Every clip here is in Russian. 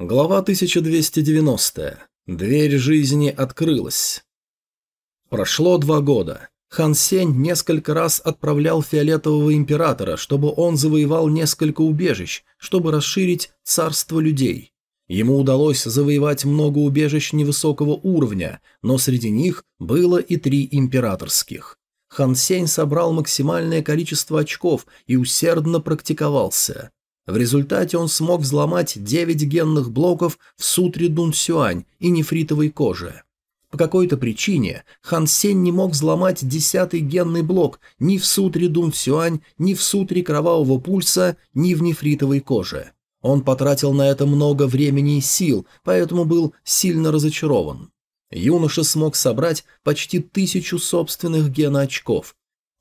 Глава 1290. Дверь жизни открылась. Прошло два года. Хан Сень несколько раз отправлял Фиолетового Императора, чтобы он завоевал несколько убежищ, чтобы расширить царство людей. Ему удалось завоевать много убежищ невысокого уровня, но среди них было и три императорских. Хан Сень собрал максимальное количество очков и усердно практиковался. В результате он смог взломать 9 генных блоков в сутре Дун Сюань и нефритовой коже. По какой-то причине Хан Сень не мог взломать десятый генный блок ни в сутре Дун Сюань, ни в сутре Кровавого Пульса, ни в нефритовой коже. Он потратил на это много времени и сил, поэтому был сильно разочарован. Юноша смог собрать почти тысячу собственных геноочков,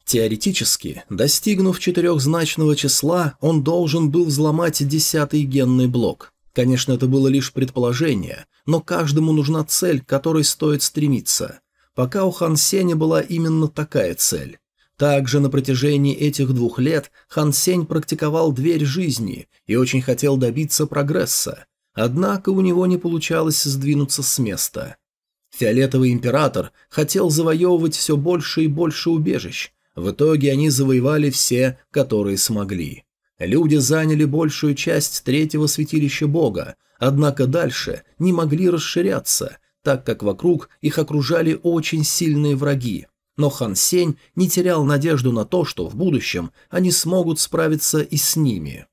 Теоретически, достигнув четырехзначного числа, он должен был взломать десятый генный блок. Конечно, это было лишь предположение, но каждому нужна цель, к которой стоит стремиться. Пока у Хан Сеня была именно такая цель. Также на протяжении этих двух лет Хан Сень практиковал дверь жизни и очень хотел добиться прогресса. Однако у него не получалось сдвинуться с места. Фиолетовый император хотел завоевывать все больше и больше убежищ, в итоге они завоевали все, которые смогли. Люди заняли большую часть третьего святилища бога, однако дальше не могли расширяться, так как вокруг их окружали очень сильные враги. Но Хан Сень не терял надежду на то, что в будущем они смогут справиться и с ними.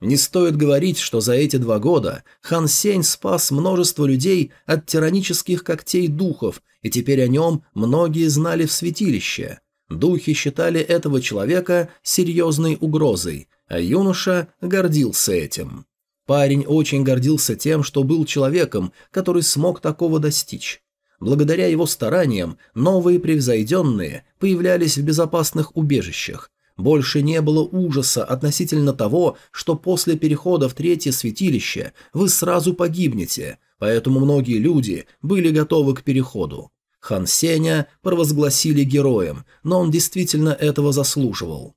Не стоит говорить, что за эти два года Хан Сень спас множество людей от тиранических когтей духов, и теперь о нем многие знали в святилище. Духи считали этого человека серьезной угрозой, а юноша гордился этим. Парень очень гордился тем, что был человеком, который смог такого достичь. Благодаря его стараниям новые превзойденные появлялись в безопасных убежищах. Больше не было ужаса относительно того, что после перехода в третье святилище вы сразу погибнете, поэтому многие люди были готовы к переходу. Хан Сеня провозгласили героем, но он действительно этого заслуживал.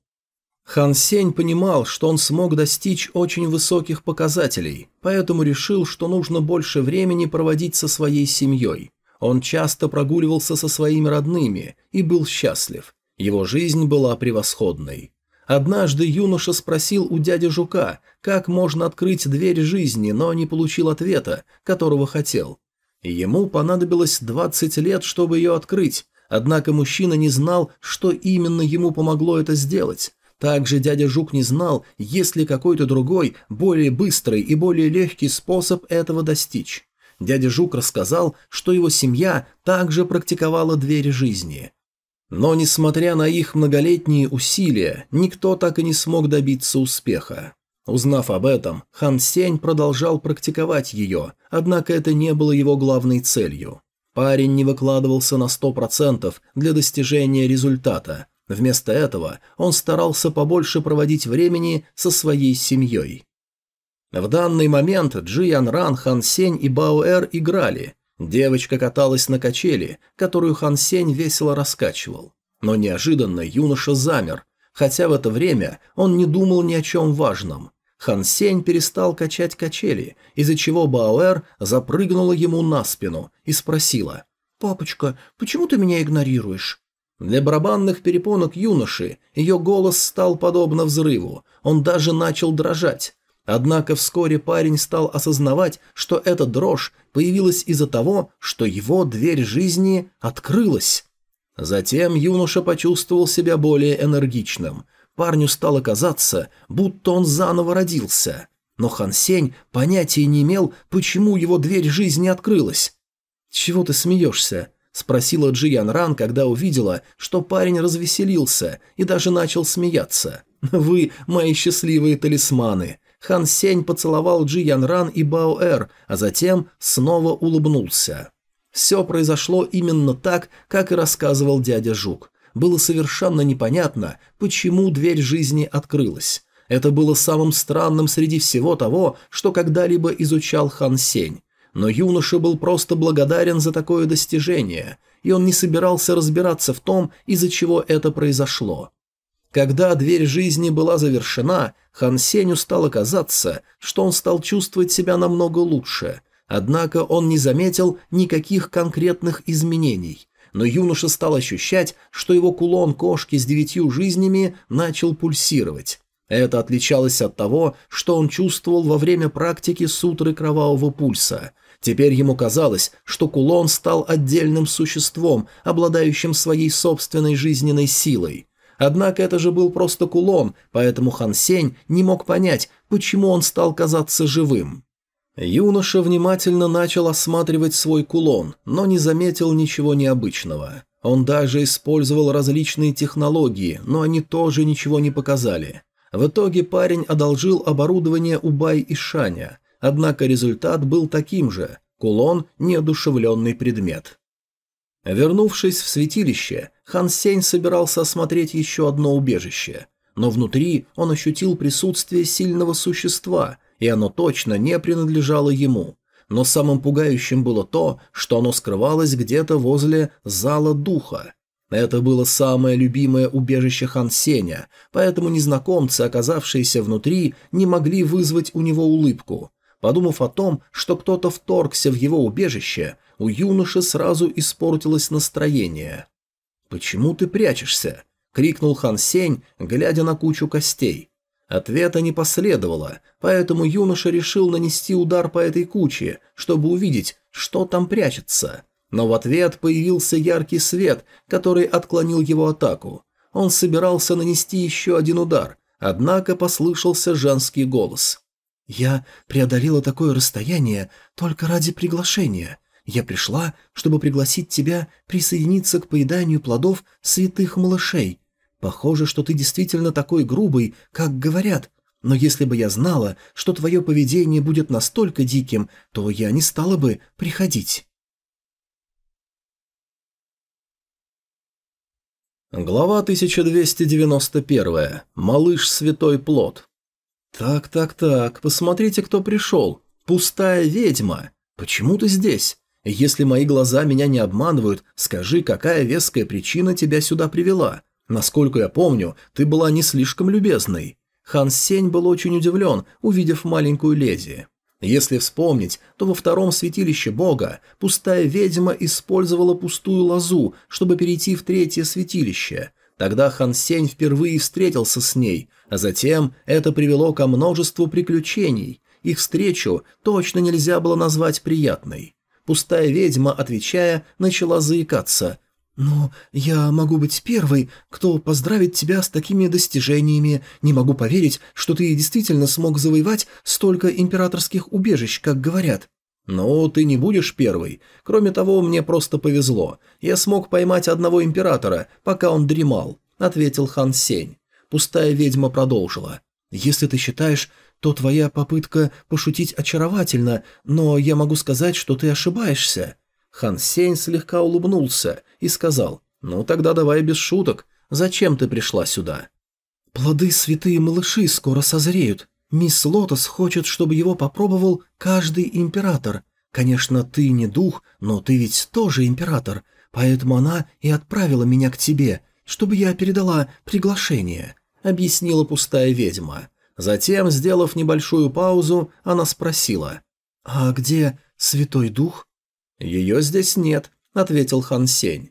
Хан Сень понимал, что он смог достичь очень высоких показателей, поэтому решил, что нужно больше времени проводить со своей семьей. Он часто прогуливался со своими родными и был счастлив. Его жизнь была превосходной. Однажды юноша спросил у дяди Жука, как можно открыть дверь жизни, но не получил ответа, которого хотел. Ему понадобилось 20 лет, чтобы ее открыть, однако мужчина не знал, что именно ему помогло это сделать. Также дядя Жук не знал, есть ли какой-то другой, более быстрый и более легкий способ этого достичь. Дядя Жук рассказал, что его семья также практиковала дверь жизни. Но, несмотря на их многолетние усилия, никто так и не смог добиться успеха. Узнав об этом, Хан Сень продолжал практиковать ее, однако это не было его главной целью. Парень не выкладывался на сто процентов для достижения результата. Вместо этого он старался побольше проводить времени со своей семьей. В данный момент Джи Ян Ран, Хан Сень и Бао Эр играли. Девочка каталась на качели, которую Хан Сень весело раскачивал. Но неожиданно юноша замер, хотя в это время он не думал ни о чем важном. Хан Сень перестал качать качели, из-за чего Баоэр запрыгнула ему на спину и спросила. «Папочка, почему ты меня игнорируешь?» Для барабанных перепонок юноши ее голос стал подобно взрыву, он даже начал дрожать. Однако вскоре парень стал осознавать, что эта дрожь появилась из-за того, что его дверь жизни открылась. Затем юноша почувствовал себя более энергичным – Парню стало казаться, будто он заново родился. Но Хан Сень понятия не имел, почему его дверь жизни открылась. «Чего ты смеешься?» – спросила Джи Ян Ран, когда увидела, что парень развеселился и даже начал смеяться. «Вы мои счастливые талисманы!» Хан Сень поцеловал Джи Ян Ран и Бао Эр, а затем снова улыбнулся. Все произошло именно так, как и рассказывал дядя Жук было совершенно непонятно, почему дверь жизни открылась. Это было самым странным среди всего того, что когда-либо изучал Хан Сень. Но юноша был просто благодарен за такое достижение, и он не собирался разбираться в том, из-за чего это произошло. Когда дверь жизни была завершена, Хан Сенью стало казаться, что он стал чувствовать себя намного лучше. Однако он не заметил никаких конкретных изменений. Но юноша стал ощущать, что его кулон кошки с девятью жизнями начал пульсировать. Это отличалось от того, что он чувствовал во время практики сутры кровавого пульса. Теперь ему казалось, что кулон стал отдельным существом, обладающим своей собственной жизненной силой. Однако это же был просто кулон, поэтому Хан Сень не мог понять, почему он стал казаться живым. Юноша внимательно начал осматривать свой кулон, но не заметил ничего необычного. Он даже использовал различные технологии, но они тоже ничего не показали. В итоге парень одолжил оборудование у Бай и Шаня, однако результат был таким же – кулон – неодушевленный предмет. Вернувшись в святилище, Хан Сень собирался осмотреть еще одно убежище, но внутри он ощутил присутствие сильного существа, и оно точно не принадлежало ему. Но самым пугающим было то, что оно скрывалось где-то возле зала духа. Это было самое любимое убежище Хан Сеня, поэтому незнакомцы, оказавшиеся внутри, не могли вызвать у него улыбку. Подумав о том, что кто-то вторгся в его убежище, у юноши сразу испортилось настроение. «Почему ты прячешься?» — крикнул Хан Сень, глядя на кучу костей. Ответа не последовало, поэтому юноша решил нанести удар по этой куче, чтобы увидеть, что там прячется. Но в ответ появился яркий свет, который отклонил его атаку. Он собирался нанести еще один удар, однако послышался женский голос. «Я преодолела такое расстояние только ради приглашения. Я пришла, чтобы пригласить тебя присоединиться к поеданию плодов святых малышей. Похоже, что ты действительно такой грубый, как говорят. Но если бы я знала, что твое поведение будет настолько диким, то я не стала бы приходить». Глава 1291. Малыш Святой Плод. «Так-так-так, посмотрите, кто пришел. Пустая ведьма. Почему ты здесь? Если мои глаза меня не обманывают, скажи, какая веская причина тебя сюда привела? Насколько я помню, ты была не слишком любезной». Хан Сень был очень удивлен, увидев маленькую леди. Если вспомнить, то во втором святилище бога пустая ведьма использовала пустую лозу, чтобы перейти в третье святилище. Тогда Хан Сень впервые встретился с ней, а затем это привело ко множеству приключений. Их встречу точно нельзя было назвать приятной. Пустая ведьма, отвечая, начала заикаться – «Но я могу быть первой, кто поздравит тебя с такими достижениями. Не могу поверить, что ты действительно смог завоевать столько императорских убежищ, как говорят». «Ну, ты не будешь первой. Кроме того, мне просто повезло. Я смог поймать одного императора, пока он дремал», — ответил хан Сень. Пустая ведьма продолжила. «Если ты считаешь, то твоя попытка пошутить очаровательна, но я могу сказать, что ты ошибаешься». Хан Сень слегка улыбнулся и сказал, «Ну тогда давай без шуток. Зачем ты пришла сюда?» «Плоды святые малыши скоро созреют. Мисс Лотос хочет, чтобы его попробовал каждый император. Конечно, ты не дух, но ты ведь тоже император, поэтому она и отправила меня к тебе, чтобы я передала приглашение», — объяснила пустая ведьма. Затем, сделав небольшую паузу, она спросила, «А где Святой Дух?» «Ее здесь нет», — ответил Хан Сень.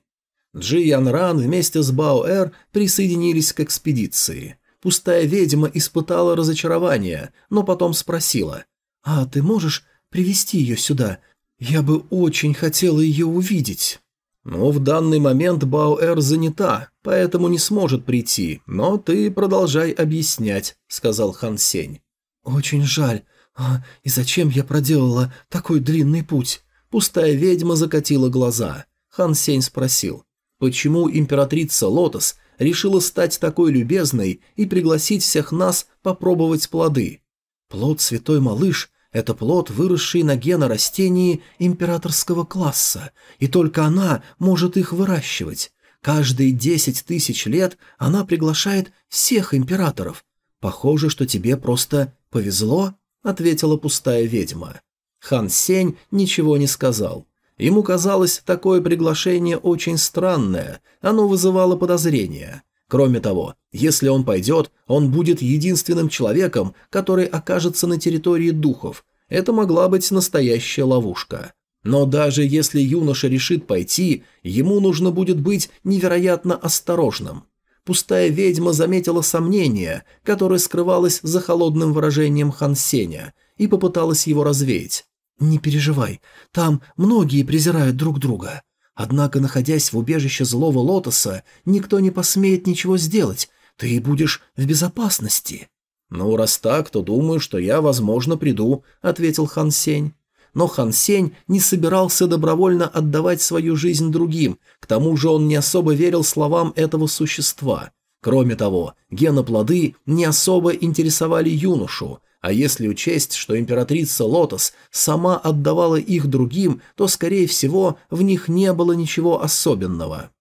Джи Ян Ран вместе с Бао Эр присоединились к экспедиции. Пустая ведьма испытала разочарование, но потом спросила, «А ты можешь привести ее сюда? Я бы очень хотела ее увидеть». «Ну, в данный момент Бао Эр занята, поэтому не сможет прийти, но ты продолжай объяснять», — сказал Хан Сень. «Очень жаль. А, и зачем я проделала такой длинный путь? Пустая ведьма закатила глаза. Хан Сень спросил, почему императрица Лотос решила стать такой любезной и пригласить всех нас попробовать плоды? Плод Святой Малыш – это плод, выросший на генорастении императорского класса, и только она может их выращивать. Каждые десять тысяч лет она приглашает всех императоров. Похоже, что тебе просто повезло, ответила пустая ведьма. Хан Сень ничего не сказал. Ему казалось такое приглашение очень странное, оно вызывало подозрения. Кроме того, если он пойдет, он будет единственным человеком, который окажется на территории духов. Это могла быть настоящая ловушка. Но даже если юноша решит пойти, ему нужно будет быть невероятно осторожным. Пустая ведьма заметила сомнение, которое скрывалось за холодным выражением Хан Сеня, и попыталась его развеять. «Не переживай, там многие презирают друг друга. Однако, находясь в убежище злого лотоса, никто не посмеет ничего сделать, ты будешь в безопасности». «Ну, раз так, то думаю, что я, возможно, приду», — ответил Хан Сень. Но Хан Сень не собирался добровольно отдавать свою жизнь другим, к тому же он не особо верил словам этого существа. Кроме того, геноплоды не особо интересовали юношу, а если учесть, что императрица Лотос сама отдавала их другим, то, скорее всего, в них не было ничего особенного.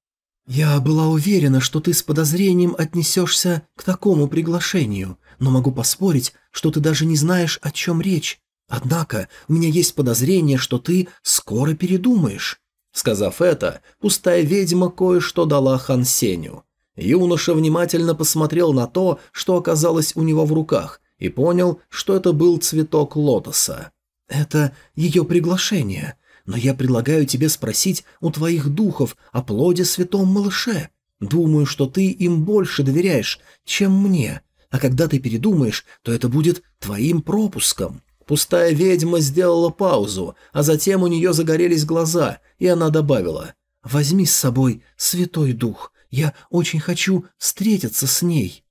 «Я была уверена, что ты с подозрением отнесешься к такому приглашению, но могу поспорить, что ты даже не знаешь, о чем речь. Однако у меня есть подозрение, что ты скоро передумаешь». Сказав это, пустая ведьма кое-что дала Хан Сеню. Юноша внимательно посмотрел на то, что оказалось у него в руках, и понял, что это был цветок лотоса. «Это ее приглашение, но я предлагаю тебе спросить у твоих духов о плоде святом малыше. Думаю, что ты им больше доверяешь, чем мне, а когда ты передумаешь, то это будет твоим пропуском». Пустая ведьма сделала паузу, а затем у нее загорелись глаза, и она добавила «Возьми с собой святой дух, я очень хочу встретиться с ней».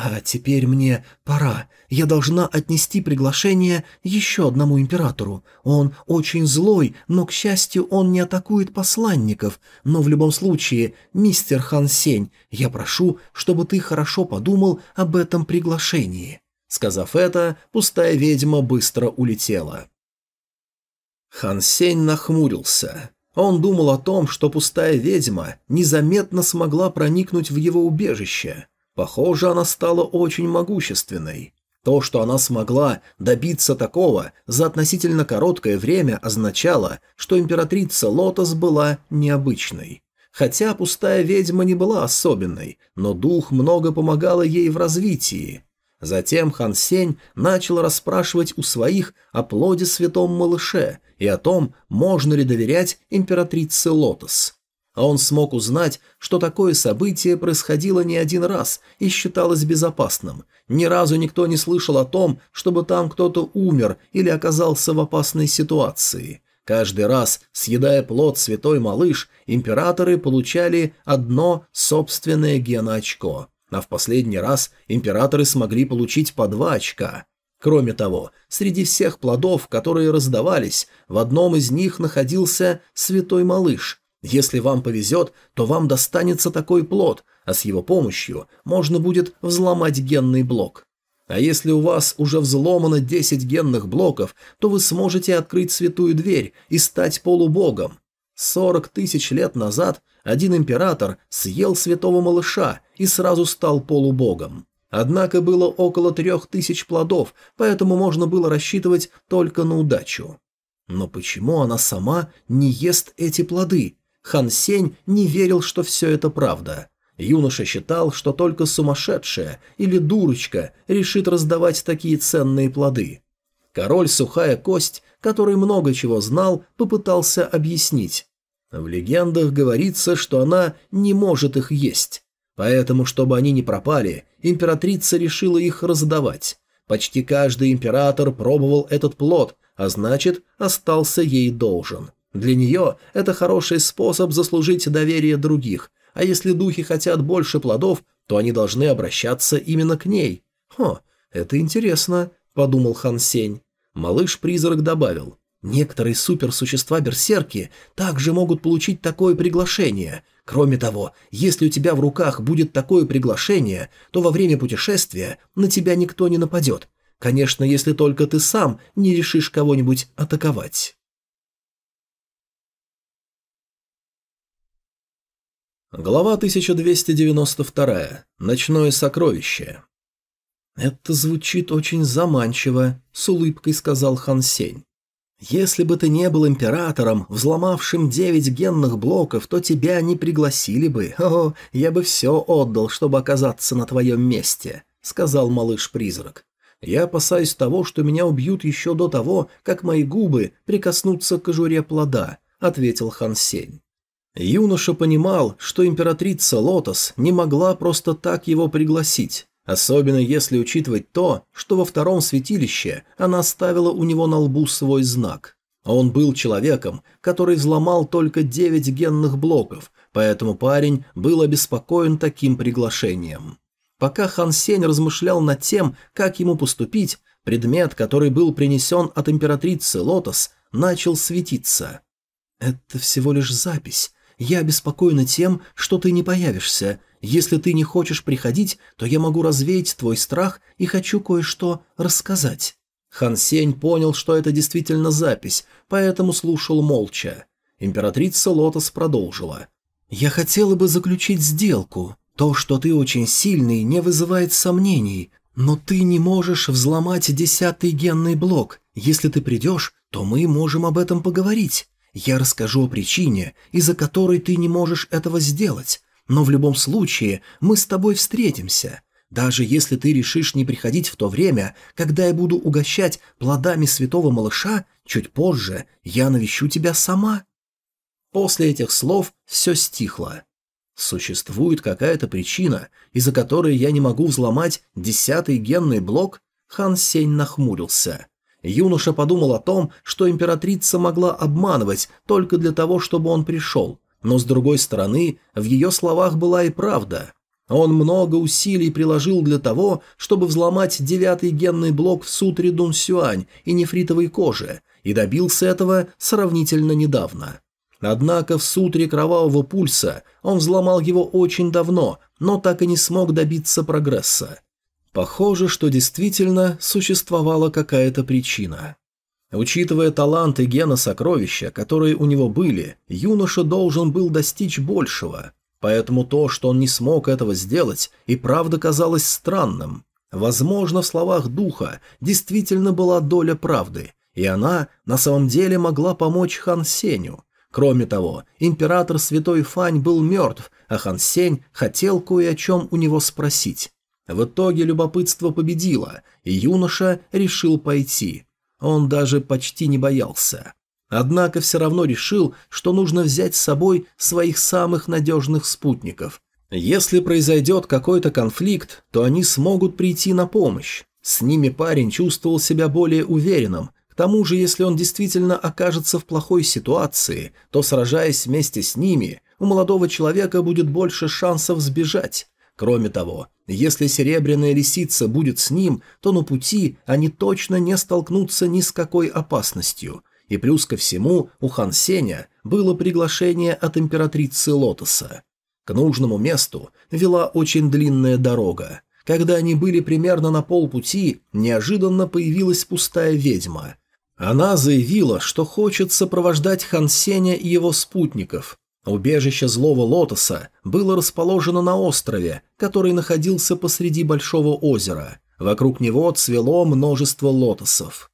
«А теперь мне пора. Я должна отнести приглашение еще одному императору. Он очень злой, но, к счастью, он не атакует посланников. Но в любом случае, мистер Хан Сень, я прошу, чтобы ты хорошо подумал об этом приглашении». Сказав это, пустая ведьма быстро улетела. Хан Сень нахмурился. Он думал о том, что пустая ведьма незаметно смогла проникнуть в его убежище – Похоже, она стала очень могущественной. То, что она смогла добиться такого за относительно короткое время, означало, что императрица Лотос была необычной. Хотя пустая ведьма не была особенной, но дух много помогала ей в развитии. Затем Хан Сень начал расспрашивать у своих о плоде святом малыше и о том, можно ли доверять императрице Лотос он смог узнать, что такое событие происходило не один раз и считалось безопасным. Ни разу никто не слышал о том, чтобы там кто-то умер или оказался в опасной ситуации. Каждый раз, съедая плод святой малыш, императоры получали одно собственное геноочко, а в последний раз императоры смогли получить по два очка. Кроме того, среди всех плодов, которые раздавались, в одном из них находился святой малыш, если вам повезет, то вам достанется такой плод, а с его помощью можно будет взломать генный блок. А если у вас уже взломано 10 генных блоков, то вы сможете открыть святую дверь и стать полубогом. 40 тысяч лет назад один император съел святого малыша и сразу стал полубогом. Однако было около трех тысяч плодов, поэтому можно было рассчитывать только на удачу. Но почему она сама не ест эти плоды? Хан Сень не верил, что все это правда. Юноша считал, что только сумасшедшая или дурочка решит раздавать такие ценные плоды. Король Сухая Кость, который много чего знал, попытался объяснить. В легендах говорится, что она не может их есть. Поэтому, чтобы они не пропали, императрица решила их раздавать. Почти каждый император пробовал этот плод, а значит, остался ей должен. Для нее это хороший способ заслужить доверие других, а если духи хотят больше плодов, то они должны обращаться именно к ней. «Хо, это интересно», – подумал Хан Сень. Малыш-призрак добавил. «Некоторые суперсущества-берсерки также могут получить такое приглашение. Кроме того, если у тебя в руках будет такое приглашение, то во время путешествия на тебя никто не нападет. Конечно, если только ты сам не решишь кого-нибудь атаковать». Глава 1292. Ночное сокровище. «Это звучит очень заманчиво», — с улыбкой сказал Хан Сень. Если бы ты не был императором, взломавшим девять генных блоков, то тебя не пригласили бы. О, я бы все отдал, чтобы оказаться на твоем месте», — сказал малыш-призрак. «Я опасаюсь того, что меня убьют еще до того, как мои губы прикоснутся к кожуре плода», — ответил Хан Сень. Юноша понимал, что императрица Лотос не могла просто так его пригласить, Особенно если учитывать то, что во втором святилище она ставила у него на лбу свой знак. Он был человеком, который взломал только девять генных блоков, поэтому парень был обеспокоен таким приглашением. Пока Хан Сень размышлял над тем, как ему поступить, предмет, который был принесен от императрицы Лотос, начал светиться. «Это всего лишь запись. Я обеспокоена тем, что ты не появишься. Если ты не хочешь приходить, то я могу развеять твой страх и хочу кое-что рассказать». Хан Сень понял, что это действительно запись, поэтому слушал молча. Императрица Лотос продолжила. «Я хотела бы заключить сделку. То, что ты очень сильный, не вызывает сомнений, но ты не можешь взломать десятый генный блок. Если ты придешь, то мы можем об этом поговорить. Я расскажу о причине, из-за которой ты не можешь этого сделать. Но в любом случае мы с тобой встретимся. Даже если ты решишь не приходить в то время, когда я буду угощать плодами святого малыша, чуть позже я навещу тебя сама». После этих слов все стихло. Существует какая-то причина, из-за которой я не могу взломать десятый генный блок? Хан Сень нахмурился. Юноша подумал о том, что императрица могла обманывать только для того, чтобы он пришел, но с другой стороны, в ее словах была и правда. Он много усилий приложил для того, чтобы взломать девятый генный блок в сутре Дун Сюань и нефритовой коже, и добился этого сравнительно недавно. Однако в сутре Кровавого Пульса он взломал его очень давно, но так и не смог добиться прогресса. Похоже, что действительно существовала какая-то причина. Учитывая таланты гена сокровища, которые у него были, юноша должен был достичь большего. Поэтому то, что он не смог этого сделать, и правда казалось странным. Возможно, в словах духа действительно была доля правды, и она на самом деле могла помочь Хан Сеню. Кроме того, император Святой Фань был мертв, а Хан Сень хотел кое о чем у него спросить. В итоге любопытство победило, и юноша решил пойти – он даже почти не боялся. Однако все равно решил, что нужно взять с собой своих самых надежных спутников. Если произойдет какой-то конфликт, то они смогут прийти на помощь. С ними парень чувствовал себя более уверенным. К тому же, если он действительно окажется в плохой ситуации, то, сражаясь вместе с ними, у молодого человека будет больше шансов сбежать. Кроме того, если серебряная лисица будет с ним, то на пути они точно не столкнутся ни с какой опасностью. И плюс ко всему у Хан Сеня было приглашение от императрицы Лотоса. К нужному месту вела очень длинная дорога. Когда они были примерно на полпути, неожиданно появилась пустая ведьма. Она заявила, что хочет сопровождать Хан Сеня и его спутников, Убежище злого лотоса было расположено на острове, который находился посреди большого озера. Вокруг него цвело множество лотосов.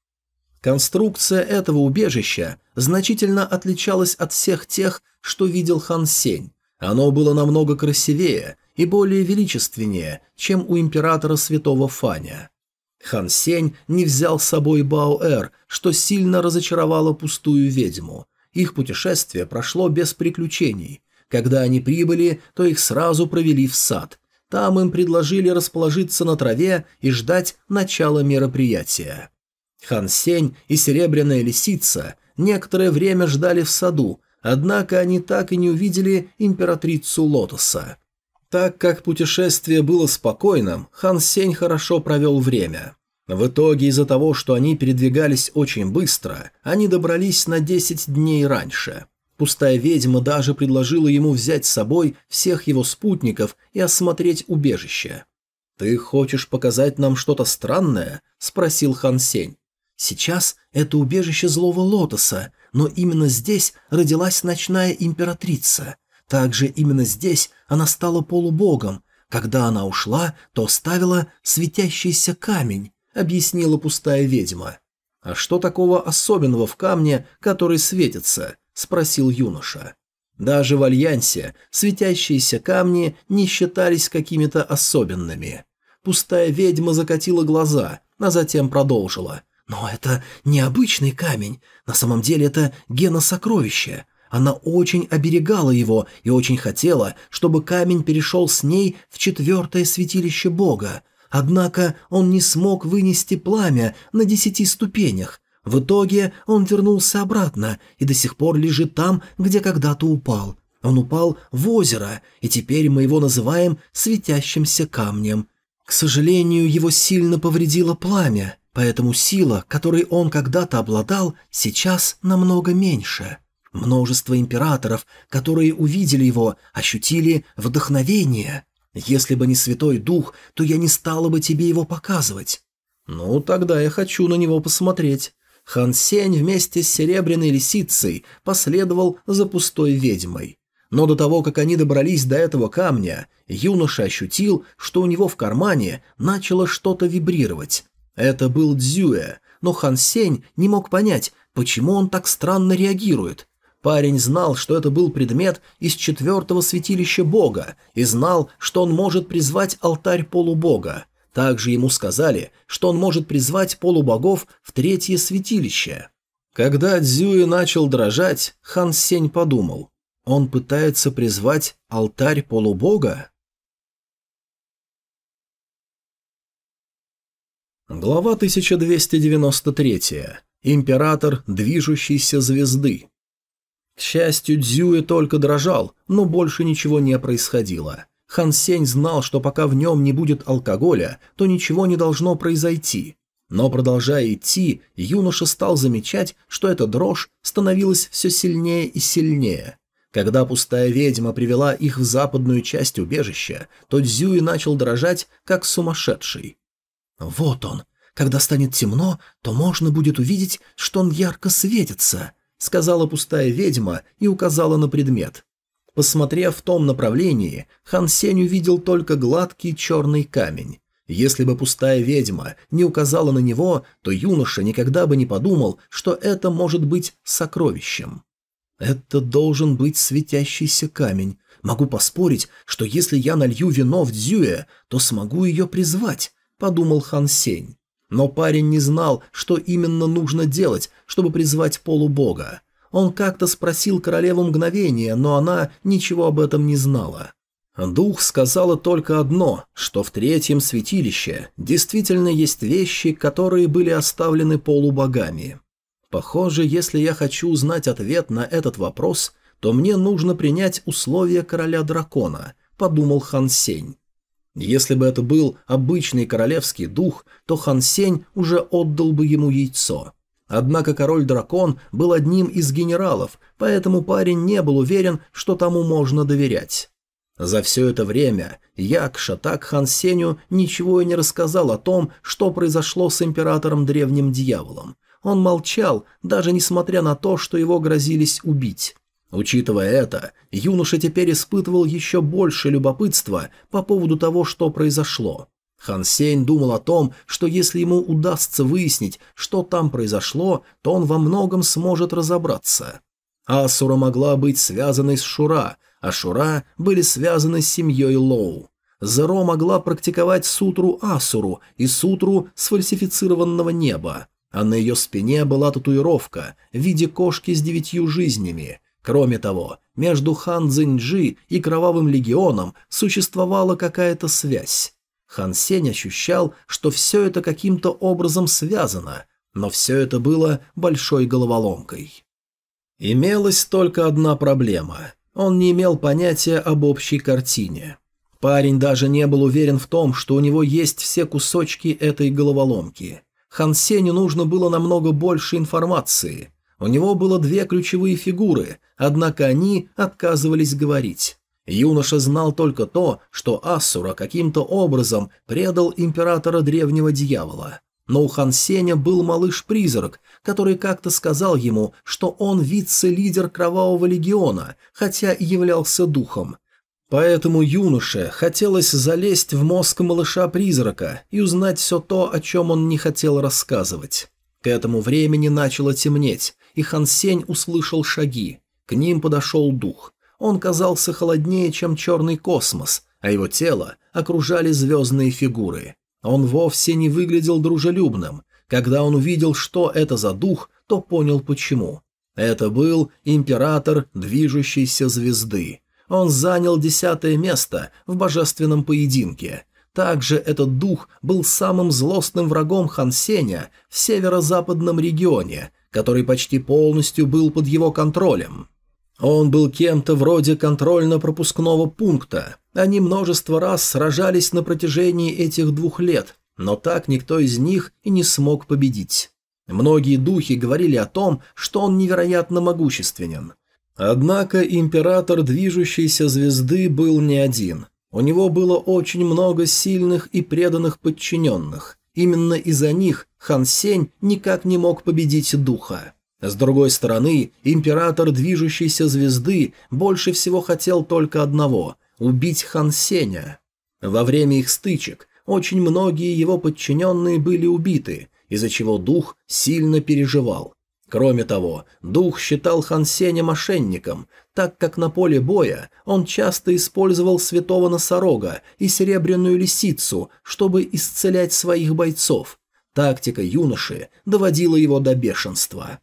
Конструкция этого убежища значительно отличалась от всех тех, что видел Хан Сень. Оно было намного красивее и более величественнее, чем у императора Святого Фаня. Хан Сень не взял с собой Баоэр, что сильно разочаровало пустую ведьму – их путешествие прошло без приключений. Когда они прибыли, то их сразу провели в сад. Там им предложили расположиться на траве и ждать начала мероприятия. Хан Сень и Серебряная Лисица некоторое время ждали в саду, однако они так и не увидели императрицу Лотоса. Так как путешествие было спокойным, Хан Сень хорошо провел время. В итоге из-за того, что они передвигались очень быстро, они добрались на 10 дней раньше. Пустая ведьма даже предложила ему взять с собой всех его спутников и осмотреть убежище. «Ты хочешь показать нам что-то странное?» – спросил Хан Сень. «Сейчас это убежище злого лотоса, но именно здесь родилась ночная императрица. Также именно здесь она стала полубогом. Когда она ушла, то оставила светящийся камень, объяснила пустая ведьма. «А что такого особенного в камне, который светится?» – спросил юноша. Даже в Альянсе светящиеся камни не считались какими-то особенными. Пустая ведьма закатила глаза, а затем продолжила. «Но это необычный камень. На самом деле это геносокровище. Она очень оберегала его и очень хотела, чтобы камень перешел с ней в четвертое святилище Бога. Однако он не смог вынести пламя на десяти ступенях. В итоге он вернулся обратно и до сих пор лежит там, где когда-то упал. Он упал в озеро, и теперь мы его называем светящимся камнем. К сожалению, его сильно повредило пламя, поэтому сила, которой он когда-то обладал, сейчас намного меньше. Множество императоров, которые увидели его, ощутили вдохновение. Если бы не Святой Дух, то я не стала бы тебе его показывать. Ну, тогда я хочу на него посмотреть. Хан Сень вместе с Серебряной Лисицей последовал за пустой ведьмой. Но до того, как они добрались до этого камня, юноша ощутил, что у него в кармане начало что-то вибрировать. Это был Дзюэ, но Хан Сень не мог понять, почему он так странно реагирует. Парень знал, что это был предмет из четвертого святилища бога, и знал, что он может призвать алтарь полубога. Также ему сказали, что он может призвать полубогов в третье святилище. Когда Дзюэ начал дрожать, Хан Сень подумал, он пытается призвать алтарь полубога? Глава 1293. Император движущейся звезды. К счастью, Дзюэ только дрожал, но больше ничего не происходило. Хан Сень знал, что пока в нем не будет алкоголя, то ничего не должно произойти. Но продолжая идти, юноша стал замечать, что эта дрожь становилась все сильнее и сильнее. Когда пустая ведьма привела их в западную часть убежища, то Дзюи начал дрожать, как сумасшедший. «Вот он. Когда станет темно, то можно будет увидеть, что он ярко светится», — сказала пустая ведьма и указала на предмет. Посмотрев в том направлении, Хан Сень увидел только гладкий черный камень. Если бы пустая ведьма не указала на него, то юноша никогда бы не подумал, что это может быть сокровищем. Это должен быть светящийся камень. Могу поспорить, что если я налью вино в дзюэ, то смогу ее призвать, подумал Хан Сень. Но парень не знал, что именно нужно делать, чтобы призвать полубога. Он как-то спросил королеву мгновения, но она ничего об этом не знала. Дух сказала только одно, что в третьем святилище действительно есть вещи, которые были оставлены полубогами. Похоже, если я хочу узнать ответ на этот вопрос, то мне нужно принять условия короля дракона, подумал Хан Сень. Если бы это был обычный королевский дух, то Хан Сень уже отдал бы ему яйцо. Однако король-дракон был одним из генералов, поэтому парень не был уверен, что тому можно доверять. За все это время Як Шатак Хан Сеню ничего и не рассказал о том, что произошло с императором Древним Дьяволом. Он молчал, даже несмотря на то, что его грозились убить. Учитывая это, юноша теперь испытывал еще больше любопытства по поводу того, что произошло. Хан Сень думал о том, что если ему удастся выяснить, что там произошло, то он во многом сможет разобраться. Асура могла быть связанной с Шура, а Шура были связаны с семьей Лоу. Зеро могла практиковать сутру Асуру и сутру сфальсифицированного неба а на ее спине была татуировка в виде кошки с девятью жизнями. Кроме того, между Хан Цзиньджи и Кровавым Легионом существовала какая-то связь. Хан Сень ощущал, что все это каким-то образом связано, но все это было большой головоломкой. Имелась только одна проблема. Он не имел понятия об общей картине. Парень даже не был уверен в том, что у него есть все кусочки этой головоломки. Хан Сеню нужно было намного больше информации. У него было две ключевые фигуры, однако они отказывались говорить. Юноша знал только то, что Асура каким-то образом предал императора древнего дьявола. Но у Хан Сеня был малыш-призрак, который как-то сказал ему, что он вице-лидер Кровавого Легиона, хотя и являлся духом. Поэтому юноше хотелось залезть в мозг малыша-призрака и узнать все то, о чем он не хотел рассказывать. К этому времени начало темнеть, и Хан Сень услышал шаги. К ним подошел дух. Он казался холоднее, чем черный космос, а его тело окружали звездные фигуры. Он вовсе не выглядел дружелюбным. Когда он увидел, что это за дух, то понял почему. Это был император движущейся звезды. Он занял десятое место в божественном поединке. Также этот дух был самым злостным врагом Хан Сеня в северо-западном регионе, который почти полностью был под его контролем. Он был кем-то вроде контрольно-пропускного пункта. Они множество раз сражались на протяжении этих двух лет, но так никто из них и не смог победить. Многие духи говорили о том, что он невероятно могущественен. Однако император движущейся звезды был не один. У него было очень много сильных и преданных подчиненных. Именно из-за них Хан Сень никак не мог победить духа. С другой стороны, император движущейся звезды больше всего хотел только одного – убить Хан Сеня. Во время их стычек очень многие его подчиненные были убиты, из-за чего дух сильно переживал. Кроме того, дух считал Хан Сеня мошенником, так как на поле боя он часто использовал святого носорога и серебряную лисицу, чтобы исцелять своих бойцов. Тактика юноши доводила его до бешенства.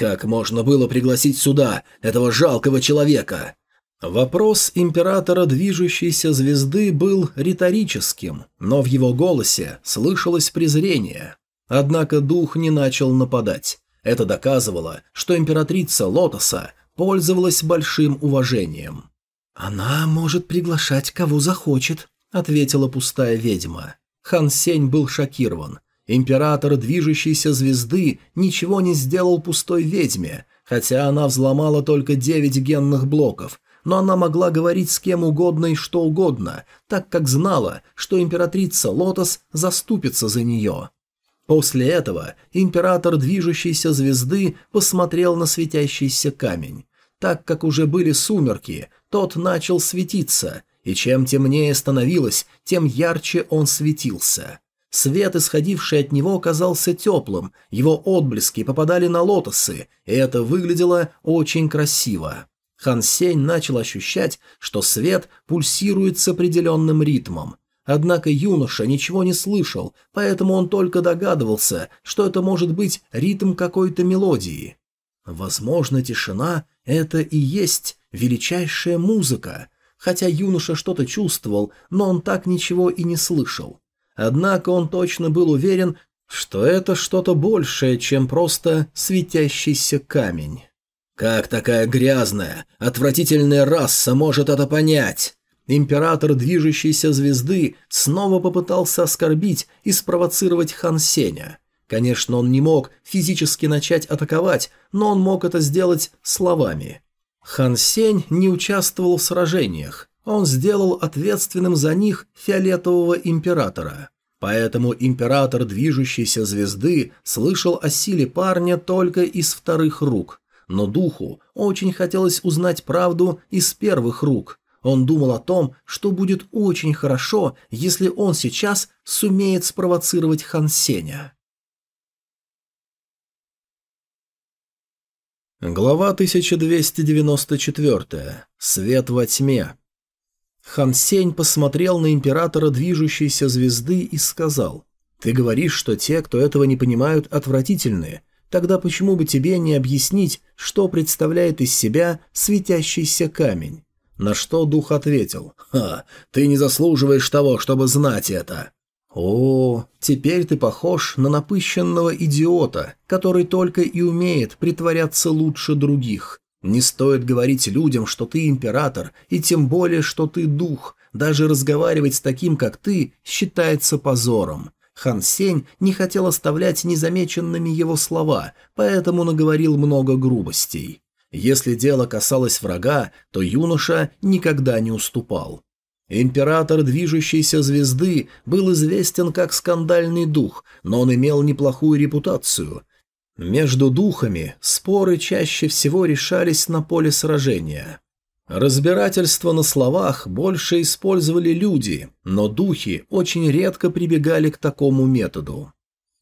Как можно было пригласить сюда этого жалкого человека? Вопрос императора движущейся звезды был риторическим, но в его голосе слышалось презрение. Однако дух не начал нападать. Это доказывало, что императрица Лотоса пользовалась большим уважением. «Она может приглашать, кого захочет», — ответила пустая ведьма. Хан Сень был шокирован. Император движущейся звезды ничего не сделал пустой ведьме, хотя она взломала только девять генных блоков, но она могла говорить с кем угодно и что угодно, так как знала, что императрица Лотос заступится за нее. После этого император движущейся звезды посмотрел на светящийся камень. Так как уже были сумерки, тот начал светиться, и чем темнее становилось, тем ярче он светился. Свет, исходивший от него, казался теплым, его отблески попадали на лотосы, и это выглядело очень красиво. Хан Сень начал ощущать, что свет пульсирует с определенным ритмом. Однако юноша ничего не слышал, поэтому он только догадывался, что это может быть ритм какой-то мелодии. Возможно, тишина — это и есть величайшая музыка. Хотя юноша что-то чувствовал, но он так ничего и не слышал. Однако он точно был уверен, что это что-то большее, чем просто светящийся камень. Как такая грязная, отвратительная раса может это понять? Император движущейся звезды снова попытался оскорбить и спровоцировать Хан Сеня. Конечно, он не мог физически начать атаковать, но он мог это сделать словами. Хан Сень не участвовал в сражениях, он сделал ответственным за них фиолетового императора. Поэтому император движущейся звезды слышал о силе парня только из вторых рук. Но духу очень хотелось узнать правду из первых рук. Он думал о том, что будет очень хорошо, если он сейчас сумеет спровоцировать Хан Сеня. Глава 1294. Свет во тьме. Хан Сень посмотрел на императора движущейся звезды и сказал, «Ты говоришь, что те, кто этого не понимают, отвратительные. Тогда почему бы тебе не объяснить, что представляет из себя светящийся камень?» На что дух ответил, «Ха, ты не заслуживаешь того, чтобы знать это». «О, теперь ты похож на напыщенного идиота, который только и умеет притворяться лучше других. Не стоит говорить людям, что ты император, и тем более, что ты дух. Даже разговаривать с таким, как ты, считается позором. Хан Сень не хотел оставлять незамеченными его слова, поэтому наговорил много грубостей. Если дело касалось врага, то юноша никогда не уступал. Император движущейся звезды был известен как скандальный дух, но он имел неплохую репутацию. Между духами споры чаще всего решались на поле сражения. Разбирательство на словах больше использовали люди, но духи очень редко прибегали к такому методу.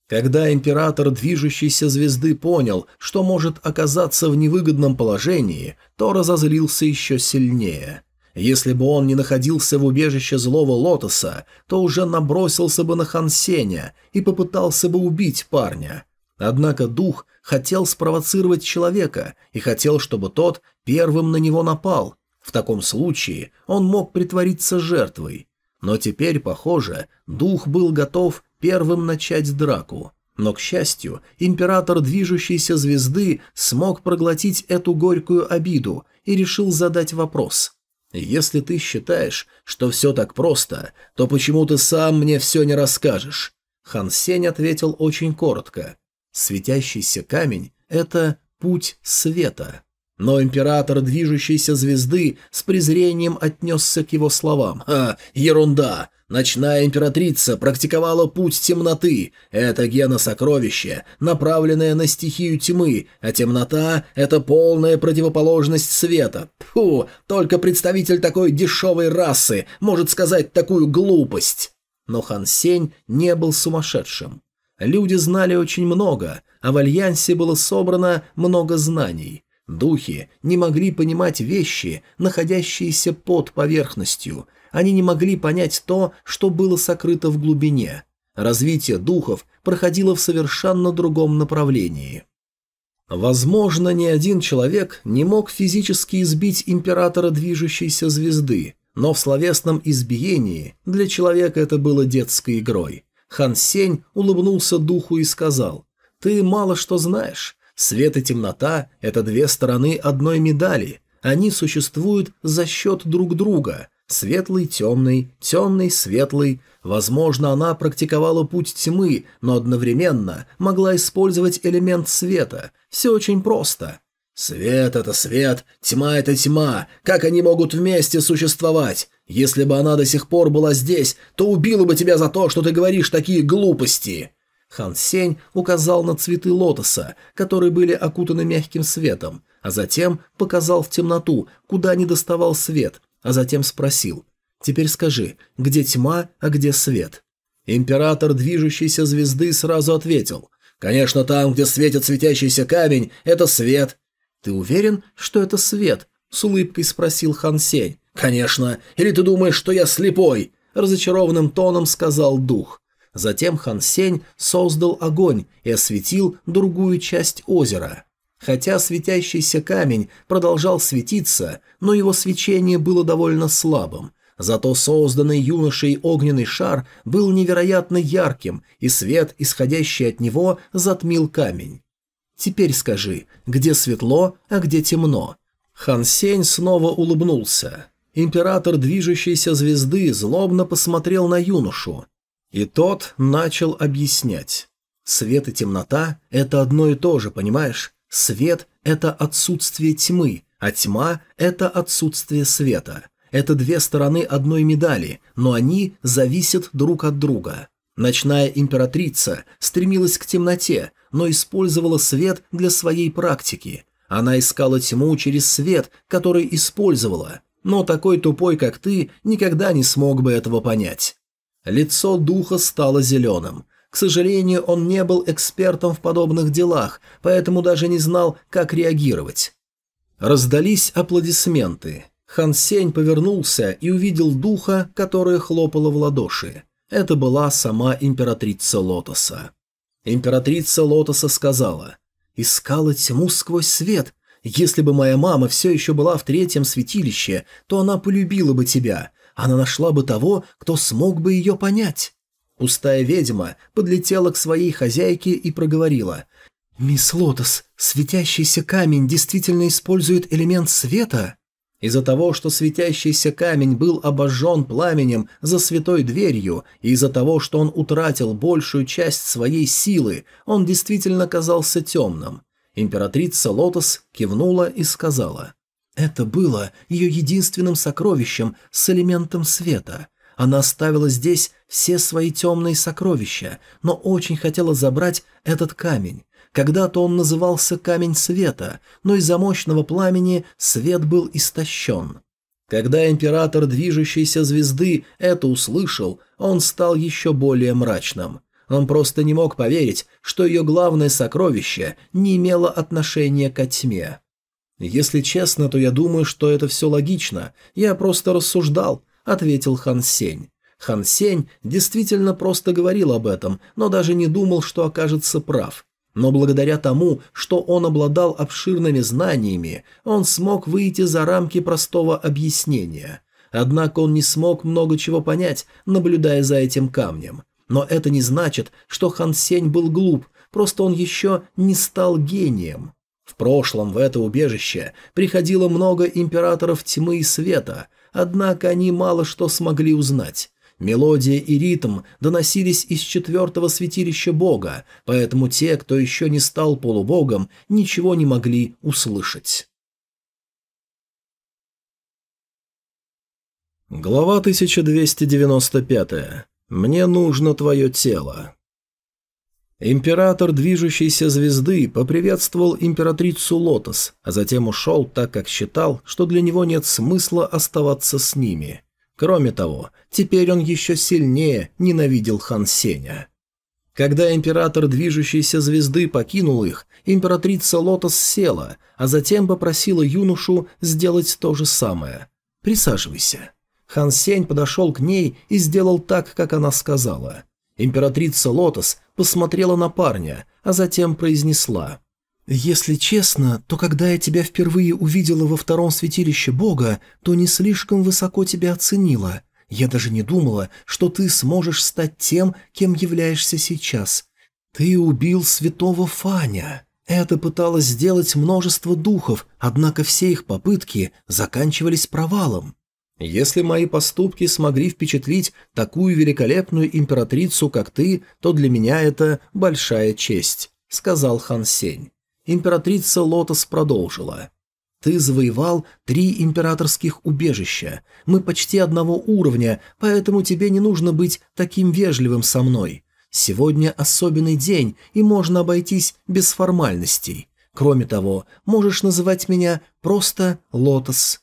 Когда император движущейся звезды понял, что может оказаться в невыгодном положении, то разозлился еще сильнее. Если бы он не находился в убежище злого лотоса, то уже набросился бы на Хансеня и попытался бы убить парня. Однако дух хотел спровоцировать человека и хотел, чтобы тот первым на него напал. В таком случае он мог притвориться жертвой. Но теперь, похоже, дух был готов первым начать драку. Но, к счастью, император движущейся звезды смог проглотить эту горькую обиду и решил задать вопрос. «Если ты считаешь, что все так просто, то почему ты сам мне все не расскажешь?» Хан Сень ответил очень коротко. «Светящийся камень — это путь света». Но император движущейся звезды с презрением отнесся к его словам. «А, ерунда! Ночная императрица практиковала путь темноты. Это гена-сокровище, направленное на стихию тьмы, а темнота – это полная противоположность света. Фу, только представитель такой дешевой расы может сказать такую глупость». Но Хан Сень не был сумасшедшим. Люди знали очень много, а в Альянсе было собрано много знаний – Духи не могли понимать вещи, находящиеся под поверхностью. Они не могли понять то, что было сокрыто в глубине. Развитие духов проходило в совершенно другом направлении. Возможно, ни один человек не мог физически избить императора движущейся звезды, но в словесном избиении для человека это было детской игрой. Хан Сень улыбнулся духу и сказал, «Ты мало что знаешь. Свет и темнота – это две стороны одной медали. Они существуют за счет друг друга. Светлый – темный, темный – светлый. Возможно, она практиковала путь тьмы, но одновременно могла использовать элемент света. Все очень просто. Свет – это свет, тьма – это тьма. Как они могут вместе существовать? Если бы она до сих пор была здесь, то убила бы тебя за то, что ты говоришь такие глупости. Хан Сень указал на цветы лотоса, которые были окутаны мягким светом, а затем показал в темноту, куда не доставал свет, а затем спросил «Теперь скажи, где тьма, а где свет?» Император движущейся звезды сразу ответил «Конечно, там, где светит светящийся камень, это свет». «Ты уверен, что это свет?» – с улыбкой спросил Хан Сень. «Конечно. Или ты думаешь, что я слепой?» – разочарованным тоном сказал дух. Затем Хан Сень создал огонь и осветил другую часть озера. Хотя светящийся камень продолжал светиться, но его свечение было довольно слабым. Зато созданный юношей огненный шар был невероятно ярким, и свет, исходящий от него, затмил камень. «Теперь скажи, где светло, а где темно?» Хан Сень снова улыбнулся. Император движущейся звезды злобно посмотрел на юношу. И тот начал объяснять. Свет и темнота – это одно и то же, понимаешь? Свет – это отсутствие тьмы, а тьма – это отсутствие света. Это две стороны одной медали, но они зависят друг от друга. Ночная императрица стремилась к темноте, но использовала свет для своей практики. Она искала тьму через свет, который использовала. Но такой тупой, как ты, никогда не смог бы этого понять. Лицо духа стало зеленым. К сожалению, он не был экспертом в подобных делах, поэтому даже не знал, как реагировать. Раздались аплодисменты. Хан Сень повернулся и увидел духа, которая хлопала в ладоши. Это была сама императрица Лотоса. Императрица Лотоса сказала, «Искала тьму сквозь свет. Если бы моя мама все еще была в третьем святилище, то она полюбила бы тебя, она нашла бы того, кто смог бы ее понять. Пустая ведьма подлетела к своей хозяйке и проговорила. «Мисс Лотос, светящийся камень действительно использует элемент света?» Из-за того, что светящийся камень был обожжен пламенем за святой дверью, и из-за того, что он утратил большую часть своей силы, он действительно казался темным. Императрица Лотос кивнула и сказала. Это было ее единственным сокровищем с элементом света. Она оставила здесь все свои темные сокровища, но очень хотела забрать этот камень. Когда-то он назывался Камень Света, но из-за мощного пламени свет был истощен. Когда император движущейся звезды это услышал, он стал еще более мрачным. Он просто не мог поверить, что ее главное сокровище не имело отношения к тьме. «Если честно, то я думаю, что это все логично. Я просто рассуждал», — ответил Хан Сень. Хан Сень действительно просто говорил об этом, но даже не думал, что окажется прав. Но благодаря тому, что он обладал обширными знаниями, он смог выйти за рамки простого объяснения. Однако он не смог много чего понять, наблюдая за этим камнем. Но это не значит, что Хан Сень был глуп, просто он еще не стал гением. В прошлом в это убежище приходило много императоров тьмы и света, однако они мало что смогли узнать. Мелодия и ритм доносились из четвертого святилища бога, поэтому те, кто еще не стал полубогом, ничего не могли услышать. Глава 1295. «Мне нужно твое тело». Император движущейся звезды поприветствовал императрицу Лотос, а затем ушел, так как считал, что для него нет смысла оставаться с ними. Кроме того, теперь он еще сильнее ненавидел Хан Сеня. Когда император движущейся звезды покинул их, императрица Лотос села, а затем попросила юношу сделать то же самое. «Присаживайся». Хан Сень подошел к ней и сделал так, как она сказала. Императрица Лотос посмотрела на парня, а затем произнесла. «Если честно, то когда я тебя впервые увидела во втором святилище Бога, то не слишком высоко тебя оценила. Я даже не думала, что ты сможешь стать тем, кем являешься сейчас. Ты убил святого Фаня». Это пыталось сделать множество духов, однако все их попытки заканчивались провалом. Если мои поступки смогли впечатлить такую великолепную императрицу, как ты, то для меня это большая честь», — сказал Хан Сень. Императрица Лотос продолжила. «Ты завоевал три императорских убежища. Мы почти одного уровня, поэтому тебе не нужно быть таким вежливым со мной. Сегодня особенный день, и можно обойтись без формальностей. Кроме того, можешь называть меня просто Лотос.